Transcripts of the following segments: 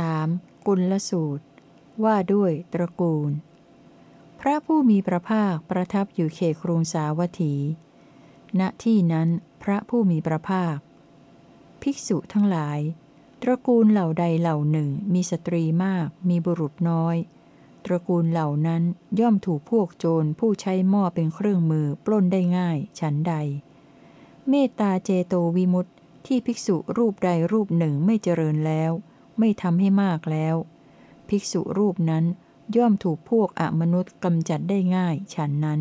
3. กุลสูตร ว่าด้วยตระกูล พระผู้มีพระภาคประทับอยู่เขตกรุงสาวัตถี ณที่นั้นพระผู้มีพระภาค ภิกษุทั้งหลาย ตระกูลเหล่าใดเหล่าหนึ่งมีสตรีมากมีบุรุษน้อย ตระกูลเหล่านั้นย่อมถูกพวกโจรผู้ใช้หม้อเป็นเครื่องมือปล้นได้ง่ายฉันใด เมตตาเจโตวิมุตติที่ภิกษุรูปใดรูปหนึ่งไม่เจริญแล้ว ไม่ทำให้มากแล้ว ภิกษุรูปนั้นย่อมถูกพวกอมนุษย์กำจัดได้ง่ายฉันนั้น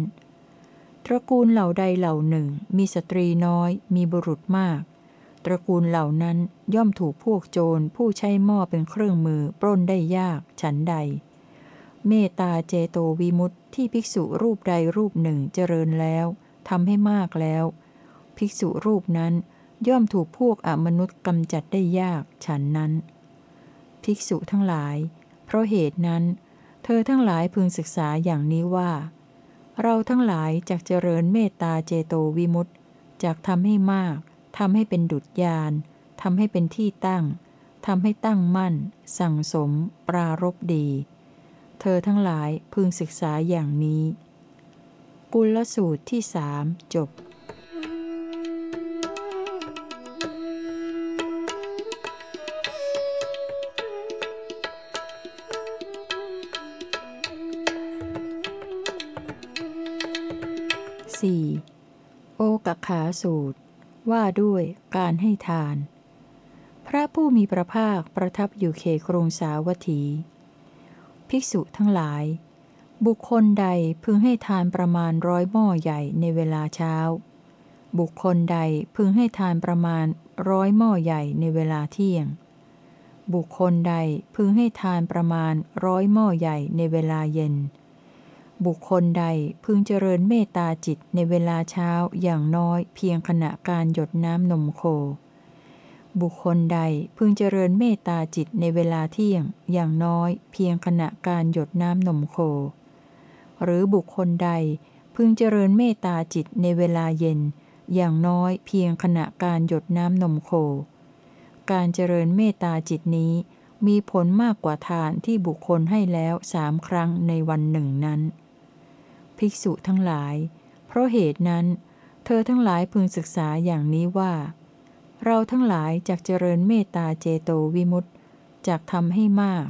ตระกูลเหล่าใดเหล่าหนึ่ง มีสตรีน้อย มีบุรุษมาก ตระกูลเหล่านั้นย่อมถูกพวกโจรผู้ใช้หม้อเป็นเครื่องมือปล้นได้ยากฉันใด เมตตาเจโตวิมุตติที่ภิกษุรูปใดรูปหนึ่งเจริญแล้วทำให้มากแล้ว ภิกษุรูปนั้นย่อมถูกพวกอมนุษย์กำจัดได้ยากฉันนั้น ภิกษุทั้งหลาย เพราะเหตุนั้น เธอทั้งหลายพึงศึกษาอย่างนี้ว่า เราทั้งหลายจากเจริญเมตตาเจโตวิมุตต์จากทำให้มากทำให้เป็นดุจยานทำให้เป็นที่ตั้งทำให้ตั้งมั่น สั่งสม ปรารบดี เธอทั้งหลายพึงศึกษาอย่างนี้ กุลสูตรที่สามจบ 4. โอกขาสูตร ว่าด้วยการให้ทาน พระผู้มีพระภาคประทับอยู่เขกรุงสาวัตถี ภิกษุทั้งหลาย บุคคลใดพึงให้ทานประมาณร้อยหม้อใหญ่ในเวลาเช้า บุคคลใดพึงให้ทานประมาณร้อยหม้อใหญ่ในเวลาเที่ยง บุคคลใดพึงให้ทานประมาณร้อยหม้อใหญ่ในเวลาเย็น บุคคลใดพึงเจริญเมตตาจิตในเวลาเช้าอย่างน้อยเพียงขณะการหยดน้ำนมโค บุคคลใดพึงเจริญเมตตาจิตในเวลาเที่ยงอย่างน้อยเพียงขณะการหยดน้ำนมโค หรือบุคคลใดพึงเจริญเมตตาจิตในเวลาเย็น อย่างน้อยเพียงขณะการหยดน้ำนมโค การเจริญเมตตาจิตนี้มีผลมากกว่าทานที่บุคคลให้แล้วสามครั้งในวันหนึ่งนั้น ภิกษุทั้งหลาย เพราะเหตุนั้น เธอทั้งหลายพึงศึกษาอย่างนี้ว่า เราทั้งหลายจากเจริญเมตตาเจโตวิมุตต์จากทำให้มาก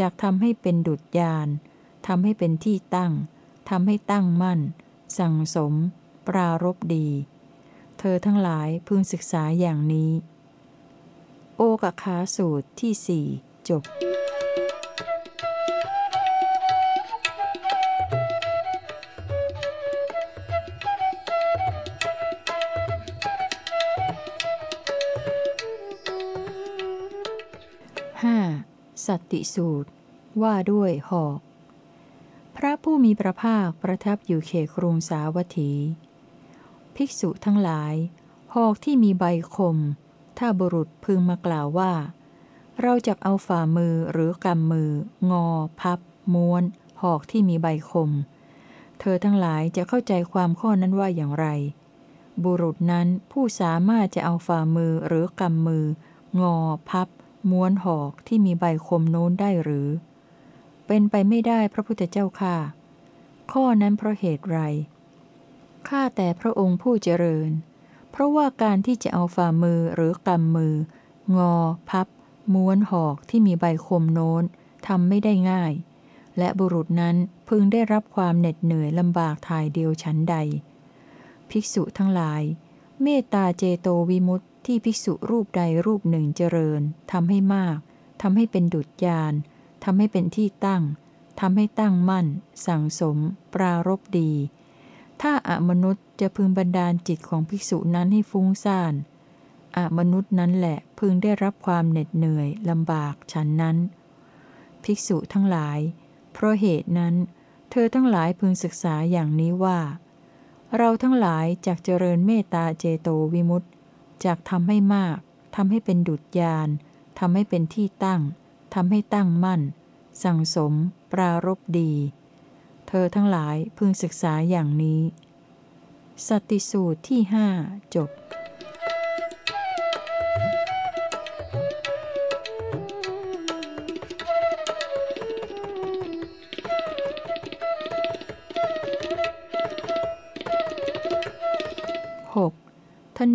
จากทำให้เป็นดุจยานทำให้เป็นที่ตั้งทำให้ตั้งมั่น สั่งสม ปรารบดี เธอทั้งหลายพึงศึกษาอย่างนี้ โอกคาสูตรที่สี่จบ สัตติสูตร ว่าด้วยหอก พระผู้มีพระภาคประทับอยู่เขตกรุงสาวัตถี ภิกษุทั้งหลาย หอกที่มีใบคม ถ้าบุรุษพึงมากล่าวว่า เราจะเอาฝ่ามือหรือกำมือ งอ พับ ม้วน หอกที่มีใบคม เธอทั้งหลายจะเข้าใจความข้อนั้นว่าอย่างไร บุรุษนั้นผู้สามารถจะเอาฝ่ามือหรือกำมือ งอ พับ ม้วนหอกที่มีใบคมโน้นได้หรือ เป็นไปไม่ได้พระพุทธเจ้าค่ะ ข้อนั้นเพราะเหตุไร ข้าแต่พระองค์ผู้เจริญ เพราะว่าการที่จะเอาฝ่ามือหรือกำมือ งอ พับ ม้วนหอกที่มีใบคมโน้นทำไม่ได้ง่าย และบุรุษนั้นพึงได้รับความเหน็ดเหนื่อยลำบากทายเดียวชั้นใด ภิกษุทั้งหลาย เมตตาเจโตวิมุตต ที่ภิกษุรูปใดรูปหนึ่งเจริญทำให้มากทำให้เป็นดุจยานทำให้เป็นที่ตั้งทำให้ตั้งมั่น สั่งสม ปรารบดี ถ้าอมนุษย์จะพึงบันดาลจิตของภิกษุนั้นให้ฟุ้งซ่านอมนุษย์นั้นแหละพึงได้รับความเหน็ดเหนื่อยลำบากฉันนั้น ภิกษุทั้งหลาย เพราะเหตุนั้น เธอทั้งหลายพึงศึกษาอย่างนี้ว่า เราทั้งหลายจากเจริญเมตตาเจโตวิมุตต จากทำให้มากทำให้เป็นดุจยานทำให้เป็นที่ตั้งทำให้ตั้งมั่น สั่งสม ปรารบดี เธอทั้งหลายพึงศึกษาอย่างนี้ สติสูตรที่หจบ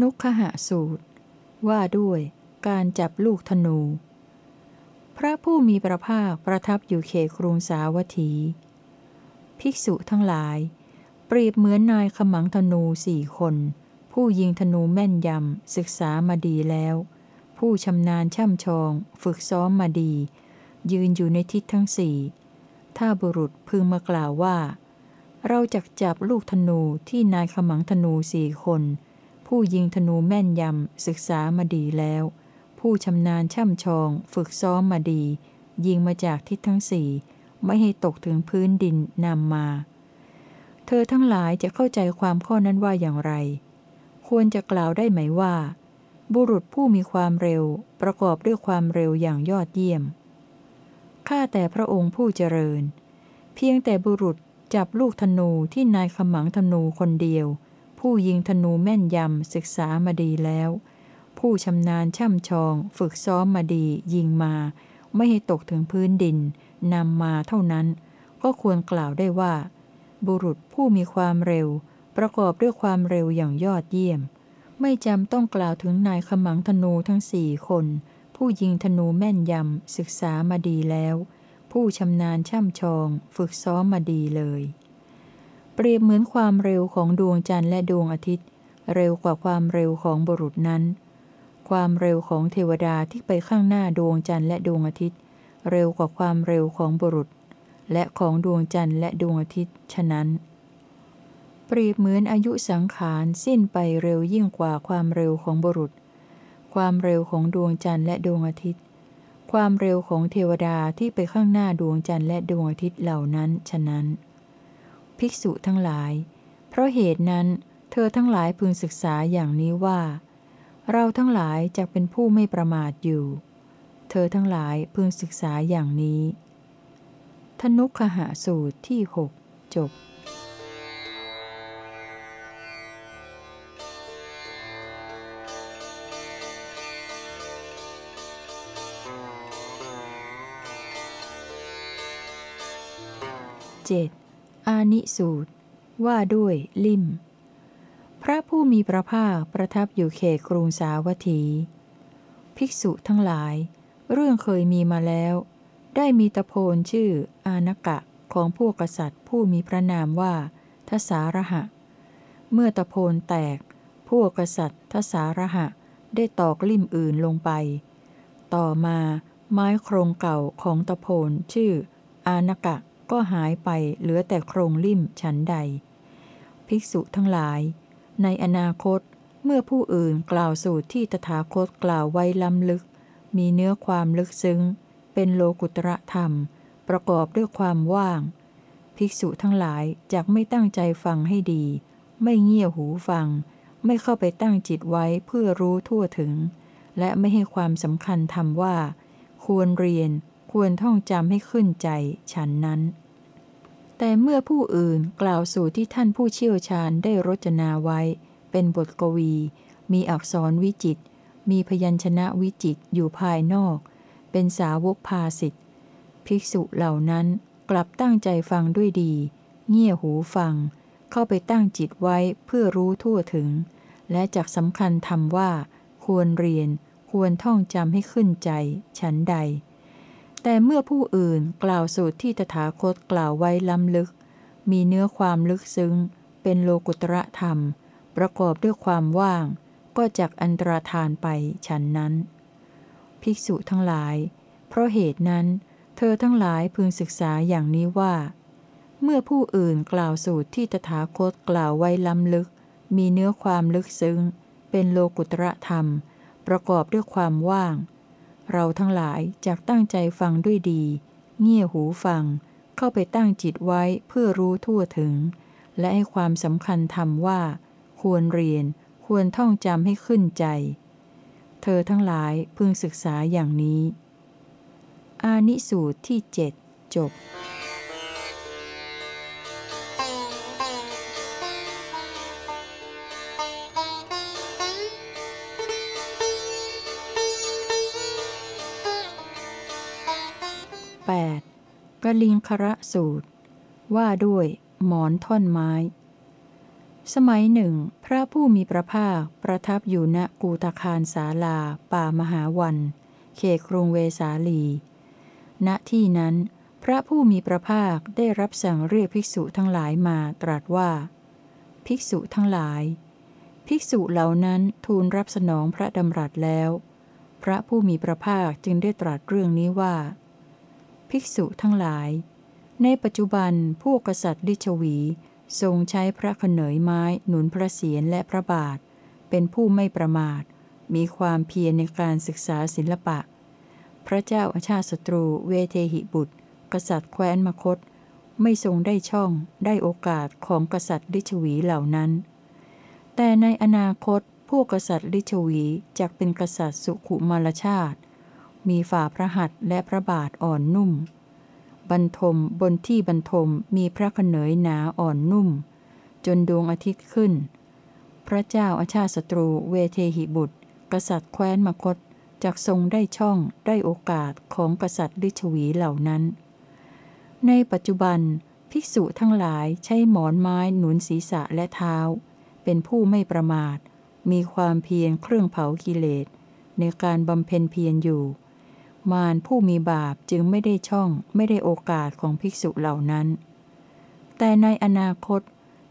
นุขหะสูตร ว่าด้วยการจับลูกธนู พระผู้มีพระภาคประทับอยู่เขครุงสาวัตถี ภิกษุทั้งหลาย เปรียบเหมือนนายขมังธนูสี่คน ผู้ยิงธนูแม่นยำศึกษามาดีแล้ว ผู้ชำนาญช่ำชอง ฝึกซ้อมมาดี ยืนอยู่ในทิศทั้งสี่ถ้าบุรุษพึงมากล่าวว่า เราจักจับลูกธนูที่นายขมังธนูสี่คน ผู้ยิงธนูแม่นยำศึกษามาดีแล้ว ผู้ชำนาญช่ำชอง ฝึกซ้อมมาดี ยิงมาจากทิศทั้งสี่ไม่ให้ตกถึงพื้นดินนำมา เธอทั้งหลายจะเข้าใจความข้อนั้นว่าอย่างไร ควรจะกล่าวได้ไหมว่า บุรุษผู้มีความเร็วประกอบด้วยความเร็วอย่างยอดเยี่ยม ข้าแต่พระองค์ผู้เจริญ เพียงแต่บุรุษจับลูกธนูที่นายขมังธนูคนเดียว ผู้ยิงธนูแม่นยำศึกษามาดีแล้ว ผู้ชำนาญช่ำชอง ฝึกซ้อมมาดี ยิงมา ไม่ให้ตกถึงพื้นดินนำมาเท่านั้น ก็ควรกล่าวได้ว่า บุรุษผู้มีความเร็ว ประกอบด้วยความเร็วอย่างยอดเยี่ยม ไม่จำต้องกล่าวถึงนายขมังธนูทั้งสี่คน ผู้ยิงธนูแม่นยำศึกษามาดีแล้ว ผู้ชำนาญช่ำชอง ฝึกซ้อมมาดีเลย เปรียบเหมือนความเร็วของดวงจันทร์และดวงอาทิตย์ เร็วกว่าความเร็วของบุรุษนั้น ความเร็วของเทวดาที่ไปข้างหน้าดวงจันทร์และดวงอาทิตย์ เร็วกว่าความเร็วของบุรุษ และของดวงจันทร์และดวงอาทิตย์ ฉะนั้น เปรียบเหมือนอายุสังขารสิ้นไปเร็วยิ่งกว่าความเร็วของบุรุษ ความเร็วของดวงจันทร์และดวงอาทิตย์ ความเร็วของเทวดาที่ไปข้างหน้าดวงจันทร์และดวงอาทิตย์เหล่านั้น ฉะนั้น ภิกษุทั้งหลาย เพราะเหตุนั้น เธอทั้งหลายพึงศึกษาอย่างนี้ว่า เราทั้งหลายจะเป็นผู้ไม่ประมาทอยู่ เธอทั้งหลายพึงศึกษาอย่างนี้ ทนุคหะสูตรที่หกจบ 7. อานิสูตร ว่าด้วยลิมพระผู้มีพระภาคประทับอยู่เขตกรุงสาวัตถี ภิกษุทั้งหลาย เรื่องเคยมีมาแล้ว ได้มีตะโพนชื่ออานกะของพวกกษัตริย์ผู้มีพระนามว่าทสารหะ เมื่อตะโพนแตก พวกกษัตริย์ทสารหะได้ตอกลิ่มอื่นลงไป ต่อมาไม้โครงเก่าของตะโพนชื่อ อานกะ ก็หายไปเหลือแต่โครงลิ่มฉันใด ภิกษุทั้งหลาย ในอนาคตเมื่อผู้อื่นกล่าวสูตรที่ตถาคตกล่าวไว้ล้ำลึก มีเนื้อความลึกซึ้ง เป็นโลกุตระธรรม ประกอบด้วยความว่าง ภิกษุทั้งหลายจากไม่ตั้งใจฟังให้ดี ไม่เงี่ยหูฟัง ไม่เข้าไปตั้งจิตไว้เพื่อรู้ทั่วถึง และไม่ให้ความสำคัญทำว่า ควรเรียน ควรท่องจำให้ขึ้นใจฉันนั้น แต่เมื่อผู้อื่นกล่าวสู่ที่ท่านผู้เชี่ยวชาญได้รจนาไว้ เป็นบทกวี มีอักษรวิจิต มีพยัญชนะวิจิตอยู่ภายนอก เป็นสาวกภาสิทธิภิกษุเหล่านั้นกลับตั้งใจฟังด้วยดี เงี่ยหูฟัง เข้าไปตั้งจิตไว้เพื่อรู้ทั่วถึง และจักสำคัญทำว่า ควรเรียน ควรท่องจำให้ขึ้นใจ ฉันใด แต่เมื่อผู้อื่นกล่าวสูตรที่ตถาคตกล่าวไว้ล้ำลึก มีเนื้อความลึกซึ้ง เป็นโลกุตระธรรม ประกอบด้วยความว่าง ก็จักอันตรธานไปฉันนั้น ภิกษุทั้งหลาย เพราะเหตุนั้น เธอทั้งหลายพึงศึกษาอย่างนี้ว่า เมื่อผู้อื่นกล่าวสูตรที่ตถาคตกล่าวไว้ล้ำลึก มีเนื้อความลึกซึ้ง เป็นโลกุตระธรรม ประกอบด้วยความว่าง เราทั้งหลายจากตั้งใจฟังด้วยดี เงี่ยหูฟัง เข้าไปตั้งจิตไว้เพื่อรู้ทั่วถึง และให้ความสำคัญทำว่า ควรเรียน ควรท่องจำให้ขึ้นใจ เธอทั้งหลายพึงศึกษาอย่างนี้ อานิสูตรที่เจ็ดจบ กลิงคระสูตร ว่าด้วยหมอนท่อนไม้ สมัยหนึ่ง พระผู้มีพระภาคประทับอยู่ณกูตคารสาลา ป่ามหาวัน เขตกรุงเวสาลี ณที่นั้น พระผู้มีพระภาคได้รับสั่งเรียกภิกษุทั้งหลายมาตรัสว่า ภิกษุทั้งหลาย ภิกษุเหล่านั้นทูลรับสนองพระดำรัสแล้ว พระผู้มีพระภาคจึงได้ตรัสเรื่องนี้ว่า ภิกษุทั้งหลาย ในปัจจุบันผู้กษัตริย์ดิชวี ทรงใช้พระขเนยไม้หนุนพระเศียรและพระบาท เป็นผู้ไม่ประมาท มีความเพียรในการศึกษาศิลปะ พระเจ้าอาชาติศัตรูเวเทหิบุตร กษัตริย์แคว้นมคต ไม่ทรงได้ช่องได้โอกาสของกษัตริย์ลิชวีเหล่านั้น แต่ในอนาคตผู้กษัตริย์ลิชวีจะเป็นกษัตริย์สุขุมารชาติ มีฝ่าพระหัตถ์และพระบาทอ่อนนุ่ม บรรทมบนที่บรรทมมีพระขเนยหนาอ่อนนุ่ม จนดวงอาทิตย์ขึ้น พระเจ้าอาชาศัตรูเวเทหิบุตร กษัตริย์แคว้นมคตจากทรงได้ช่องได้โอกาสของกษัตริย์ลิชวีเหล่านั้น ในปัจจุบันภิกษุทั้งหลายใช้หมอนไม้หนุนศีรษะและเท้า เป็นผู้ไม่ประมาท มีความเพียรเครื่องเผากิเลสในการบำเพ็ญเพียรอยู่ มารผู้มีบาปจึงไม่ได้ช่องไม่ได้โอกาสของภิกษุเหล่านั้น แต่ในอนาคต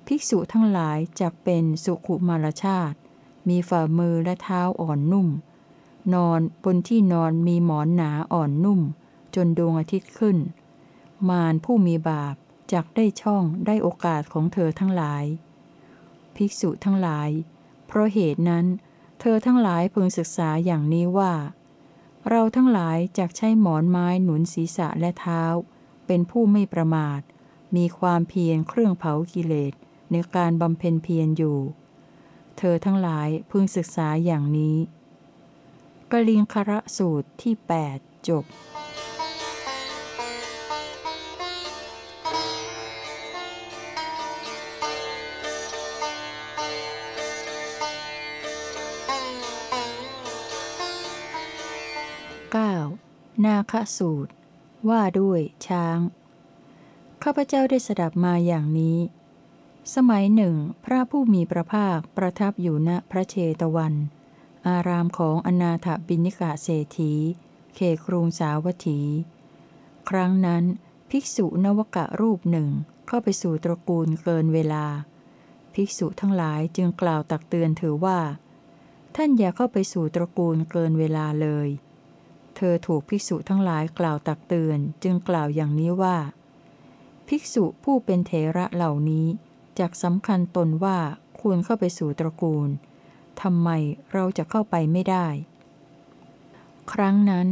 ภิกษุทั้งหลายจะเป็นสุขุมารชาติ มีฝ่ามือและเท้าอ่อนนุ่ม นอนบนที่นอนมีหมอนหนาอ่อนนุ่ม จนดวงอาทิตย์ขึ้น มารผู้มีบาปจักได้ช่องได้โอกาสของเธอทั้งหลาย ภิกษุทั้งหลาย เพราะเหตุนั้น เธอทั้งหลายพึงศึกษาอย่างนี้ว่า เราทั้งหลายจากใช้หมอนไม้หนุนศีรษะและเท้า เป็นผู้ไม่ประมาท มีความเพียรเครื่องเผากิเลสในการบำเพ็ญเพียรอยู่ เธอทั้งหลายพึงศึกษาอย่างนี้ กลิงคระสูตรที่ 8 จบ นาคสูตร ว่าด้วยช้าง ข้าพเจ้าได้สดับมาอย่างนี้ สมัยหนึ่ง พระผู้มีพระภาคประทับอยู่ณพระเชตวัน อารามของอนาถบินิกาเศรษฐีเขครุงสาวัตถี ครั้งนั้น ภิกษุนวกะรูปหนึ่งเข้าไปสู่ตระกูลเกินเวลา ภิกษุทั้งหลายจึงกล่าวตักเตือนถือว่า ท่านอย่าเข้าไปสู่ตระกูลเกินเวลาเลย เธอถูกภิกษุทั้งหลายกล่าวตักเตือน จึงกล่าวอย่างนี้ว่า ภิกษุผู้เป็นเถระเหล่านี้จักสำคัญตนว่าควรเข้าไปสู่ตระกูลทำไมเราจะเข้าไปไม่ได้ ครั้งนั้น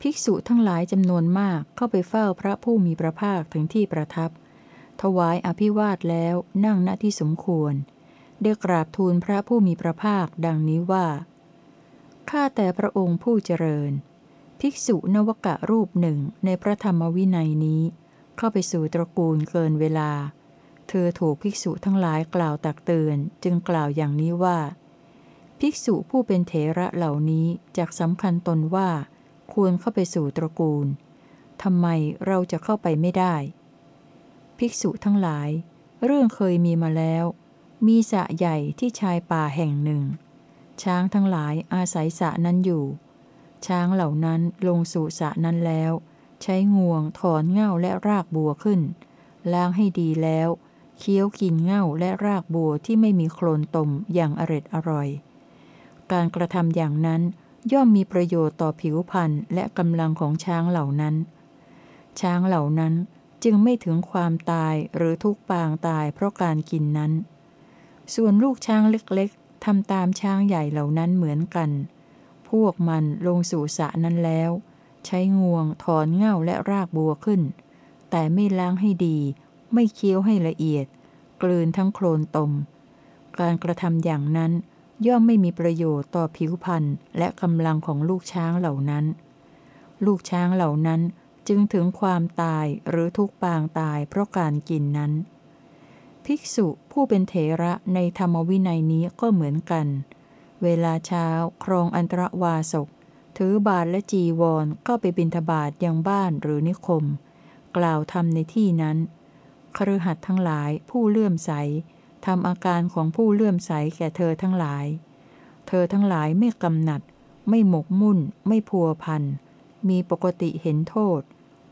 ภิกษุทั้งหลายจำนวนมากเข้าไปเฝ้าพระผู้มีพระภาคถึงที่ประทับ ถวายอภิวาทแล้วนั่งณที่สมควร ได้กราบทูลพระผู้มีพระภาคดังนี้ว่า ข้าแต่พระองค์ผู้เจริญ ภิกษุนวกะรูปหนึ่งในพระธรรมวินัยนี้ เข้าไปสู่ตระกูลเกินเวลา เธอถูกภิกษุทั้งหลายกล่าวตักเตือนจึงกล่าวอย่างนี้ว่า ภิกษุผู้เป็นเถระเหล่านี้จากสำคัญตนว่า ควรเข้าไปสู่ตระกูลทำไมเราจะเข้าไปไม่ได้ ภิกษุทั้งหลาย เรื่องเคยมีมาแล้ว มีสะใหญ่ที่ชายป่าแห่งหนึ่ง ช้างทั้งหลายอาศัยสะนั้นอยู่ ช้างเหล่านั้นลงสู่สระนั้นแล้ว ใช้งวงถอนเง่าและรากบัวขึ้น ล้างให้ดีแล้ว เคี้ยวกินเง่าและรากบัวที่ไม่มีโคลนตมอย่างอร็ดอร่อย การกระทำอย่างนั้นย่อมมีประโยชน์ต่อผิวพรรณและกำลังของช้างเหล่านั้น ช้างเหล่านั้นจึงไม่ถึงความตายหรือทุกปางตายเพราะการกินนั้น ส่วนลูกช้างเล็กๆทำตามช้างใหญ่เหล่านั้นเหมือนกัน พวกมันลงสู่สระนั้นแล้ว ใช้งวงถอนเง่าและรากบัวขึ้น แต่ไม่ล้างให้ดี ไม่เคี้ยวให้ละเอียด กลืนทั้งโคลนตม การกระทำอย่างนั้น ย่อมไม่มีประโยชน์ต่อผิวพรรณและกำลังของลูกช้างเหล่านั้น ลูกช้างเหล่านั้นจึงถึงความตายหรือทุกปางตายเพราะการกินนั้น ภิกษุผู้เป็นเถระในธรรมวินัยนี้ก็เหมือนกันเเวลาเช้าครองอันตรวาสก ถือบาทและจีวรก็ไปบิณฑบาตยังบ้านหรือนิคม กล่าวทำในที่นั้นครือหัดทั้งหลายผู้เลื่อมใสทำอาการของผู้เลื่อมใสแก่เธอทั้งหลาย เธอทั้งหลายไม่กำหนัด ไม่หมกมุ่น ไม่พัวพัน มีปกติเห็นโทษ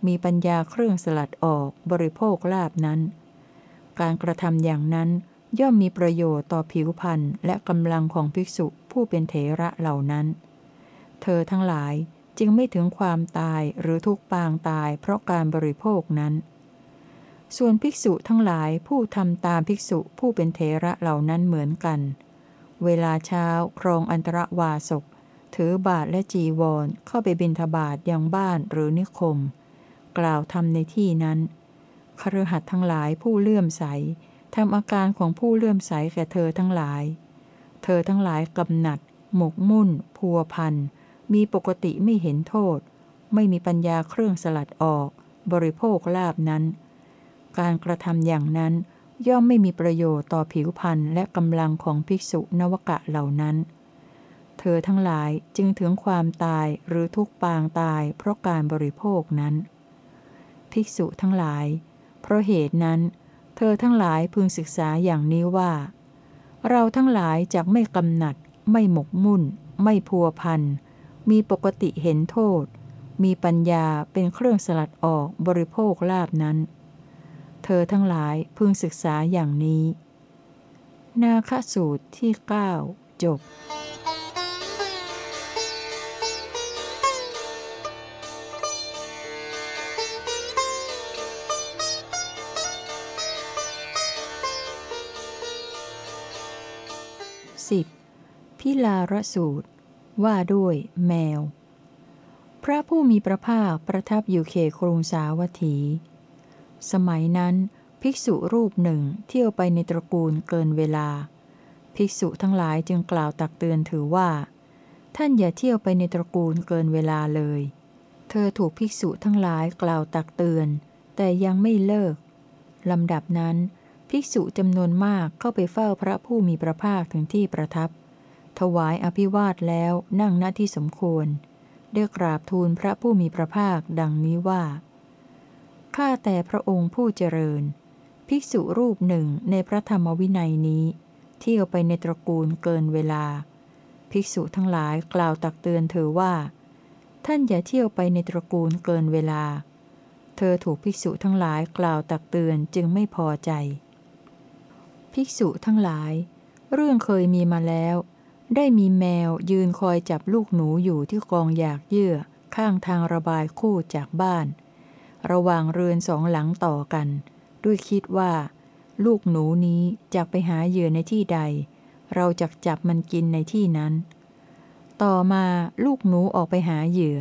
มีปัญญาเครื่องสลัดออกบริโภคลาบนั้น การกระทำอย่างนั้น ย่อมมีประโยชน์ต่อผิวพรรณและกำลังของภิกษุผู้เป็นเถระเหล่านั้น เธอทั้งหลายจึงไม่ถึงความตายหรือทุกปางตายเพราะการบริโภคนั้น ส่วนภิกษุทั้งหลายผู้ทำตามภิกษุผู้เป็นเถระเหล่านั้นเหมือนกัน เวลาเช้าครองอันตรวาสก ถือบาทและจีวรเข้าไปบิณฑบาตยังบ้านหรือนิคม กล่าวทำในที่นั้นครหัสทั้งหลายผู้เลื่อมใส ทำอาการของผู้เลื่อมใสแก่เธอทั้งหลาย เธอทั้งหลายกำหนัด หมกมุ่น พัวพัน มีปกติไม่เห็นโทษ ไม่มีปัญญาเครื่องสลัดออก บริโภคลาบนั้น การกระทำอย่างนั้นย่อมไม่มีประโยชน์ต่อผิวพรรณและกำลังของภิกษุนวกะเหล่านั้น เธอทั้งหลายจึงถึงความตายหรือทุกปางตายเพราะการบริโภคนั้น ภิกษุทั้งหลาย เพราะเหตุนั้น เธอทั้งหลายพึงศึกษาอย่างนี้ว่า เราทั้งหลายจะไม่กำหนัด ไม่หมกมุ่น ไม่พัวพัน มีปกติเห็นโทษ มีปัญญาเป็นเครื่องสลัดออกบริโภคลาบนั้น เธอทั้งหลายพึงศึกษาอย่างนี้ นาคสูตรที่ 9 จบ พิลารสูตร ว่าด้วยแมว พระผู้มีพระภาคประทับอยู่เขครุงสาวัตถี สมัยนั้นภิกษุรูปหนึ่งเที่ยวไปในตระกูลเกินเวลา ภิกษุทั้งหลายจึงกล่าวตักเตือนถือว่า ท่านอย่าเที่ยวไปในตระกูลเกินเวลาเลย เธอถูกภิกษุทั้งหลายกล่าวตักเตือน แต่ยังไม่เลิกลำดับนั้น ภิกษุจำนวนมากเข้าไปเฝ้าพระผู้มีพระภาคถึงที่ประทับ ถวายอภิวาทแล้วนั่งณที่สมควร ได้กราบทูลพระผู้มีพระภาคดังนี้ว่า ข้าแต่พระองค์ผู้เจริญ ภิกษุรูปหนึ่งในพระธรรมวินัยนี้ เที่ยวไปในตระกูลเกินเวลา ภิกษุทั้งหลายกล่าวตักเตือนเธอว่า ท่านอย่าเที่ยวไปในตระกูลเกินเวลา เธอถูกภิกษุทั้งหลายกล่าวตักเตือนจึงไม่พอใจ ภิกษุทั้งหลาย เรื่องเคยมีมาแล้ว ได้มีแมวยืนคอยจับลูกหนูอยู่ที่กองอยากเยื่อ ข้างทางระบายคู่จากบ้าน ระหว่างเรือนสองหลังต่อกัน ด้วยคิดว่า ลูกหนูนี้จะไปหาเหยื่อในที่ใด เราจะจับมันกินในที่นั้น ต่อมาลูกหนูออกไปหาเหยื่อ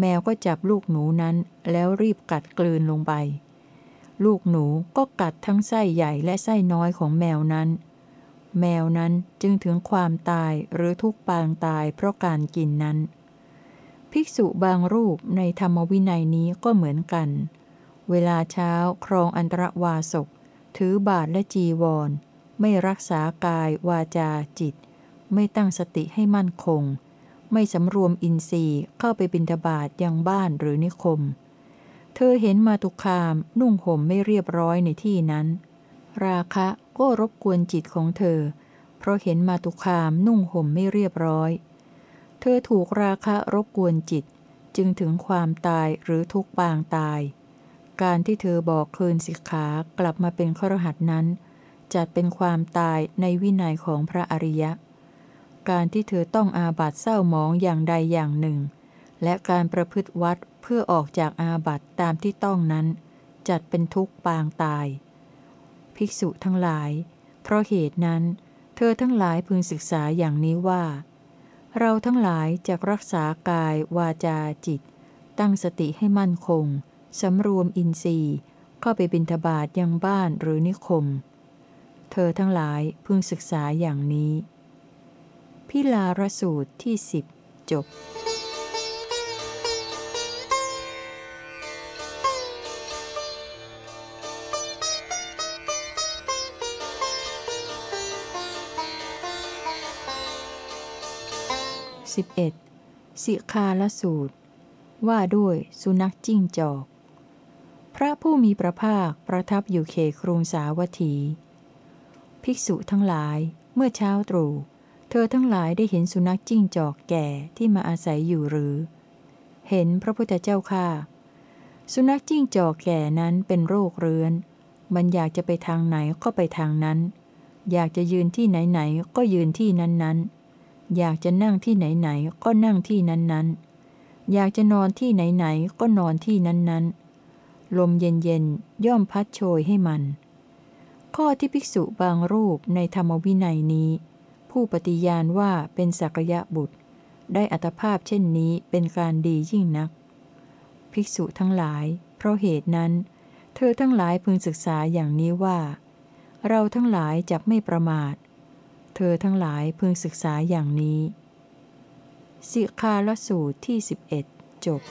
แมวก็จับลูกหนูนั้นแล้วรีบกัดกลืนลงไป ลูกหนูก็กัดทั้งไส้ใหญ่และไส้น้อยของแมวนั้น แมวนั้นจึงถึงความตายหรือทุกปางตายเพราะการกินนั้น ภิกษุบางรูปในธรรมวินัยนี้ก็เหมือนกัน เวลาเช้าครองอันตรวาสก ถือบาทและจีวร ไม่รักษากายวาจาจิต ไม่ตั้งสติให้มั่นคง ไม่สำรวมอินทรีย์เข้าไปบินทบาทยังบ้านหรือนิคม เธอเห็นมาตุคามนุ่งห่มไม่เรียบร้อยในที่นั้น ราคะ ก็รบกวนจิตของเธอ เพราะเห็นมาตุคามนุ่งห่มไม่เรียบร้อย เธอถูกราคะรบกวนจิตจึงถึงความตายหรือทุกปางตาย การที่เธอบอกคืนสิกขากลับมาเป็นขรหัสนั้น จัดเป็นความตายในวินัยของพระอริยะ การที่เธอต้องอาบัตเศร้าหมองอย่างใดอย่างหนึ่ง และการประพฤติวัดเพื่อออกจากอาบัตตามที่ต้องนั้น จัดเป็นทุกปางตาย ภิกษุทั้งหลาย เพราะเหตุนั้น เธอทั้งหลายพึงศึกษาอย่างนี้ว่า เราทั้งหลายจะรักษากาย วาจาจิต ตั้งสติให้มั่นคงสำรวมอินทรีย์เข้าไปบิณฑบาตยังบ้านหรือนิคม เธอทั้งหลายพึงศึกษาอย่างนี้ พิลารสูตรที่สิบจบ 11. สิคาลสูตร ว่าด้วยสุนัขจิ้งจอก พระผู้มีพระภาคประทับอยู่เขครุงสาวัตถี ภิกษุทั้งหลายเมื่อเช้าตรู่เธอทั้งหลายได้เห็นสุนัขจิ้งจอกแก่ที่มาอาศัยอยู่หรือ เห็นพระพุทธเจ้าค่ะ สุนัขจิ้งจอกแก่นั้นเป็นโรคเรื้อน มันอยากจะไปทางไหนก็ไปทางนั้น อยากจะยืนที่ไหนๆก็ยืนที่นั้นๆ อยากจะนั่งที่ไหนๆก็นั่งที่นั้นๆ อยากจะนอนที่ไหนๆก็นอนที่นั้นๆ ลมเย็นๆย่อมพัดโชยให้มัน ข้อที่ภิกษุบางรูปในธรรมวินัยนี้ ผู้ปฏิญาณว่าเป็นสักยะบุตร ได้อัตภาพเช่นนี้เป็นการดียิ่งนัก ภิกษุทั้งหลาย เพราะเหตุนั้น เธอทั้งหลายพึงศึกษาอย่างนี้ว่า เราทั้งหลายจะไม่ประมาท เธอทั้งหลายพึงศึกษาอย่างนี้ สิกขาลสูตรที่ 11 จบ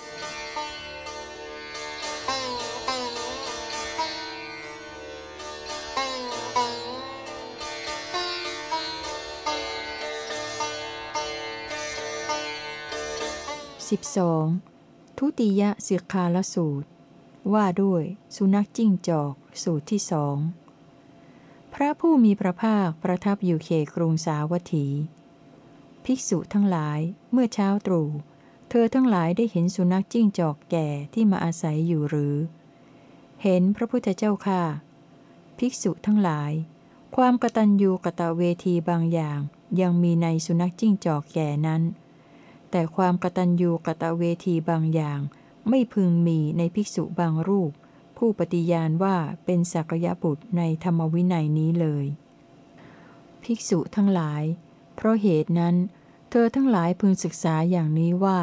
12. ทุติยสิกขาลสูตร ว่าด้วยสุนัขจิ้งจอกสูตรที่สอง พระผู้มีพระภาคประทับอยู่เขกรุงสาวัตถี ภิกษุทั้งหลายเมื่อเช้าตรู่เธอทั้งหลายได้เห็นสุนัขจิ้งจอกแก่ที่มาอาศัยอยู่หรือ เห็นพระพุทธเจ้าค่ะ ภิกษุทั้งหลาย ความกตัญญูกะตะเวทีบางอย่างยังมีในสุนัขจิ้งจอกแก่นั้น แต่ความกตัญญูกะตะเวทีบางอย่างไม่พึงมีในภิกษุบางรูป ผู้ปฏิญาณว่าเป็นสักยบุตรในธรรมวินัยนี้เลย ภิกษุทั้งหลาย เพราะเหตุนั้น เธอทั้งหลายพึงศึกษาอย่างนี้ว่า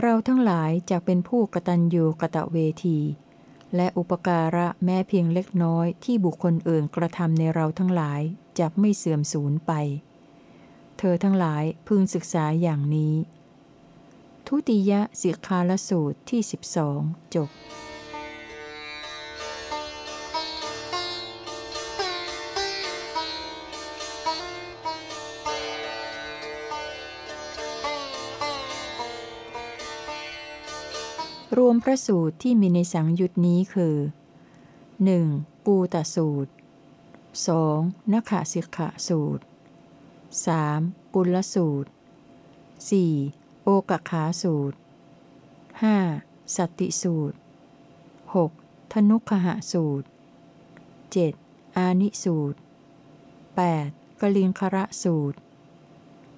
เราทั้งหลายจะเป็นผู้กตัญญูกะตะเวที และอุปการะแม้เพียงเล็กน้อยที่บุคคลอื่นกระทำในเราทั้งหลายจะไม่เสื่อมสูญไป เธอทั้งหลายพึงศึกษาอย่างนี้ ทุติยสิกขาลสูตรที่ 12 จบ รวมพระสูตรที่มีในสังยุตนี้คือ 1. ปูตสูตร 2. นักขสิกขะสูตร 3. กุลสูตร 4. โอกขาสูตร 5. สัตติสูตร 6. ธนุคหะสูตร 7. อานิสูตร 8. กลิงคระสูตร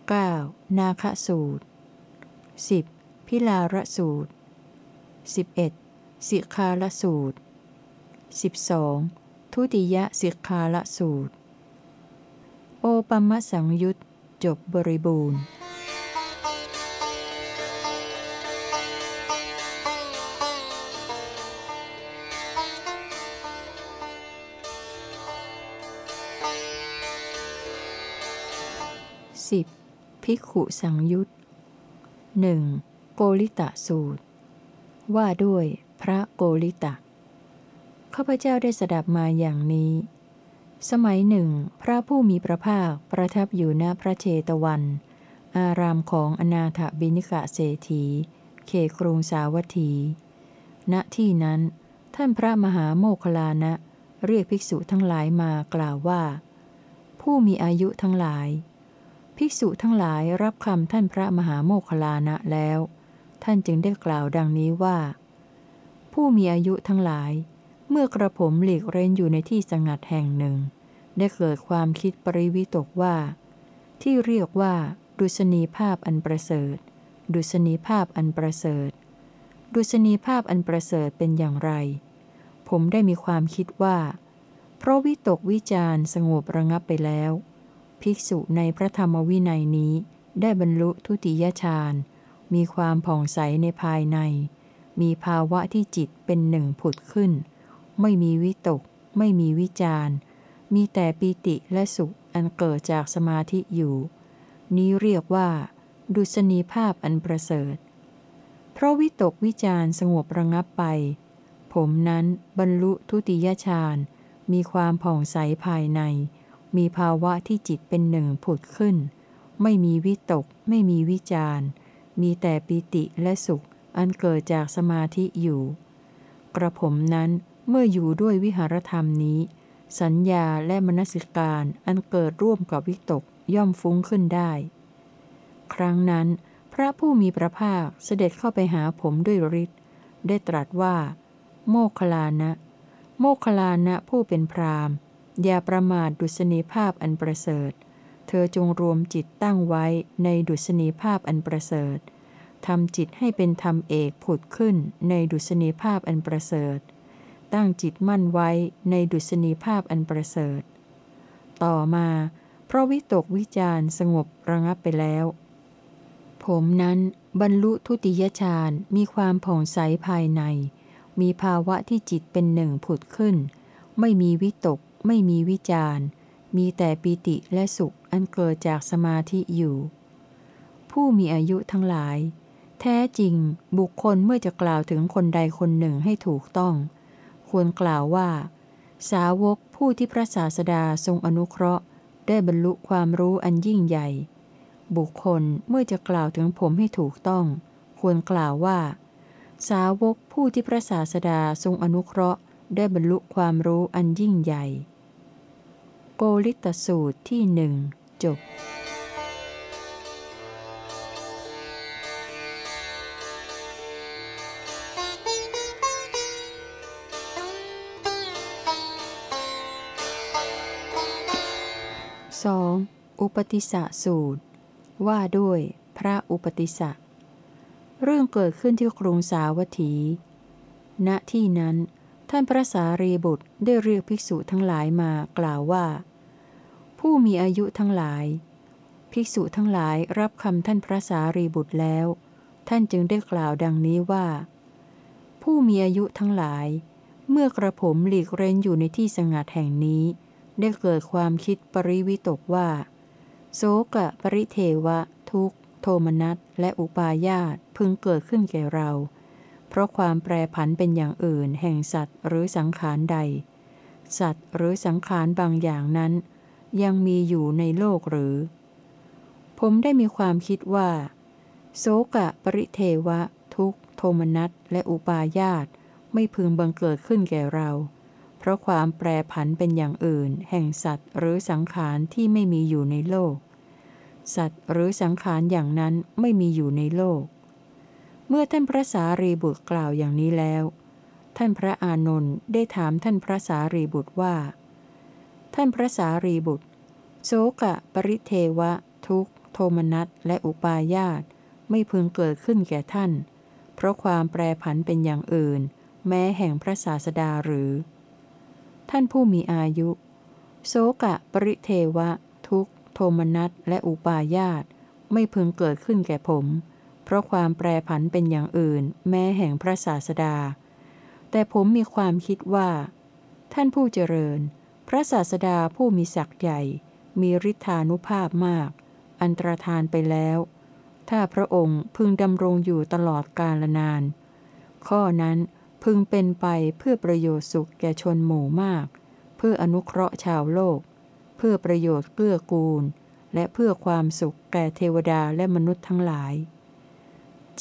9. นาคสูตร 10. พิลาระสูตร 11. สิกขาละสูตร 12. ทุติยสิกขาละสูตร โอปัมมสังยุตจบบริบูรณ์ 10. ภิกขุสังยุตหนึ่งโกริตะสูตร ว่าด้วยพระโกริตะข้าพเจ้าได้สดับมาอย่างนี้ สมัยหนึ่ง พระผู้มีพระภาคประทับอยู่ณพระเชตวัน อารามของอนาถบิณกะเศรษฐี เขตกรุงสาวัตถี ณที่นั้น ท่านพระมหาโมคลานะ เรียกภิกษุทั้งหลายมากล่าวว่า ผู้มีอายุทั้งหลาย ภิกษุทั้งหลายรับคำท่านพระมหาโมคลานะแล้ว ท่านจึงได้กล่าวดังนี้ว่า ผู้มีอายุทั้งหลาย เมื่อกระผมหลีกเร้นอยู่ในที่สงัดแห่งหนึ่ง ได้เกิดความคิดปริวิตกว่า ที่เรียกว่า ดุษณีภาพอันประเสริฐ ดุษณีภาพอันประเสริฐ ดุษณีภาพอันประเสริฐเป็นอย่างไร ผมได้มีความคิดว่า เพราะวิตกวิจารสงบระงับไปแล้ว ภิกษุในพระธรรมวินัยนี้ได้บรรลุทุติยฌาน มีความผ่องใสในภายใน มีภาวะที่จิตเป็นหนึ่งผุดขึ้น ไม่มีวิตก ไม่มีวิจารมีแต่ปีติและสุขอันเกิดจากสมาธิอยู่ นี้เรียกว่า ดุษณีภาพอันประเสริฐ เพราะวิตกวิจารสงบระงับไป ผมนั้นบรรลุทุติยฌานมีความผ่องใสภายใน มีภาวะที่จิตเป็นหนึ่งผุดขึ้น ไม่มีวิตก ไม่มีวิจาร มีแต่ปิติและสุข อันเกิดจากสมาธิอยู่ กระผมนั้นเมื่ออยู่ด้วยวิหารธรรมนี้ สัญญาและมนสิการอันเกิดร่วมกับวิตกย่อมฟุ้งขึ้นได้ ครั้งนั้น พระผู้มีพระภาคเสด็จเข้าไปหาผมด้วยฤทธิ์ได้ตรัสว่า โมคลานะ โมคลานะผู้เป็นพรามอย่าประมาทดุษณีภาพอันประเสริฐ อจงรวมจิตตั้งไว้ในดุษณีภาพอันประเสริฐทำจิตให้เป็นธรรมเอกผุดขึ้นในดุษณีภาพอันประเสริฐ ตั้งจิตมั่นไว้ในดุษณีภาพอันประเสริฐ ต่อมา เพราะวิตกวิจารสงบระงับไปแล้ว ผมนั้นบรรลุทุติยฌานมีความผ่องใสภายใน มีภาวะที่จิตเป็นหนึ่งผุดขึ้น ไม่มีวิตก ไม่มีวิจาร มีแต่ปีติและสุขอันเกิดจากสมาธิอยู่ ผู้มีอายุทั้งหลาย แท้จริงบุคคลเมื่อจะกล่าวถึงคนใดคนหนึ่งให้ถูกต้อง ควรกล่าวว่า สาวกผู้ที่พระศาสดาทรงอนุเคราะห์ ได้บรรลุความรู้อันยิ่งใหญ่ บุคคลเมื่อจะกล่าวถึงผมให้ถูกต้อง ควรกล่าวว่า สาวกผู้ที่พระศาสดาทรงอนุเคราะห์ ได้บรรลุความรู้อันยิ่งใหญ่ โกลิตสูตรที่หนึ่งจบ 2. อุปติสะสูตร ว่าด้วยพระอุปติสะเรื่องเกิดขึ้นที่กรุงสาวัตถี ณที่นั้น ท่านพระสารีบุตรได้เรียกภิกษุทั้งหลายมากล่าวว่า ผู้มีอายุทั้งหลาย ภิกษุทั้งหลายรับคำท่านพระสารีบุตรแล้ว ท่านจึงได้กล่าวดังนี้ว่า ผู้มีอายุทั้งหลาย เมื่อกระผมหลีกเร้นอยู่ในที่สงัดแห่งนี้ ได้เกิดความคิดปริวิตกว่า โสกะปริเทวะ ทุกโทมนัสและอุปาญาตพึงเกิดขึ้นแก่เรา เพราะความแปรผันเป็นอย่างอื่น แห่งสัตว์หรือสังขารใด สัตว์หรือสังขารบางอย่างนั้น ยังมีอยู่ในโลกหรือ ผมได้มีความคิดว่า โสกะปริเทวะ ทุกโทมนัสและอุปาญาตไม่พึงบังเกิดขึ้นแก่เรา เพราะความแปรผันเป็นอย่างอื่น แห่งสัตว์หรือสังขารที่ไม่มีอยู่ในโลก สัตว์หรือสังขารอย่างนั้นไม่มีอยู่ในโลก เมื่อท่านพระสารีบุตรกล่าวอย่างนี้แล้ว ท่านพระอานนท์ได้ถามท่านพระสารีบุตรว่า ท่านพระสารีบุตร โสกะปริเทวะ ทุกโทมนัสและอุปาญาตไม่พึงเกิดขึ้นแก่ท่าน เพราะความแปรผันเป็นอย่างอื่น แม้แห่งพระศาสดาหรือ ท่านผู้มีอายุ โสกะปริเทวะ ทุกโทมนัสและอุปาญาตไม่พึงเกิดขึ้นแก่ผม เพราะความแปรผันเป็นอย่างอื่น แม้แห่งพระศาสดา แต่ผมมีความคิดว่า ท่านผู้เจริญ พระศาสดาผู้มีศักย์ใหญ่ มีฤทธานุภาพมาก อันตรธานไปแล้ว ถ้าพระองค์พึงดำรงอยู่ตลอดกาลนาน ข้อนั้นพึงเป็นไปเพื่อประโยชน์สุขแก่ชนหมู่มาก เพื่ออนุเคราะห์ชาวโลก เพื่อประโยชน์เกื้อกูล และเพื่อความสุขแก่เทวดาและมนุษย์ทั้งหลาย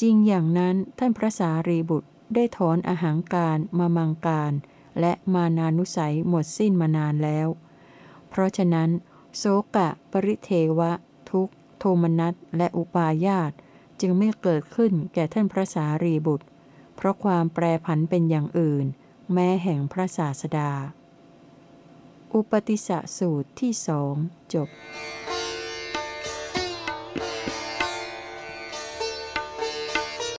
จริงอย่างนั้นท่านพระสารีบุตรได้ถอนอาหางการมามังการ และมานานุสัยหมดสิ้นมานานแล้ว เพราะฉะนั้น โสกะ ปริเทวะ ทุกโทมนัสและอุปาญาตจึงไม่เกิดขึ้นแก่ท่านพระสารีบุตร เพราะความแปรผันเป็นอย่างอื่น แม้แห่งพระศาสดา อุปติสสูตรที่สองจบ♫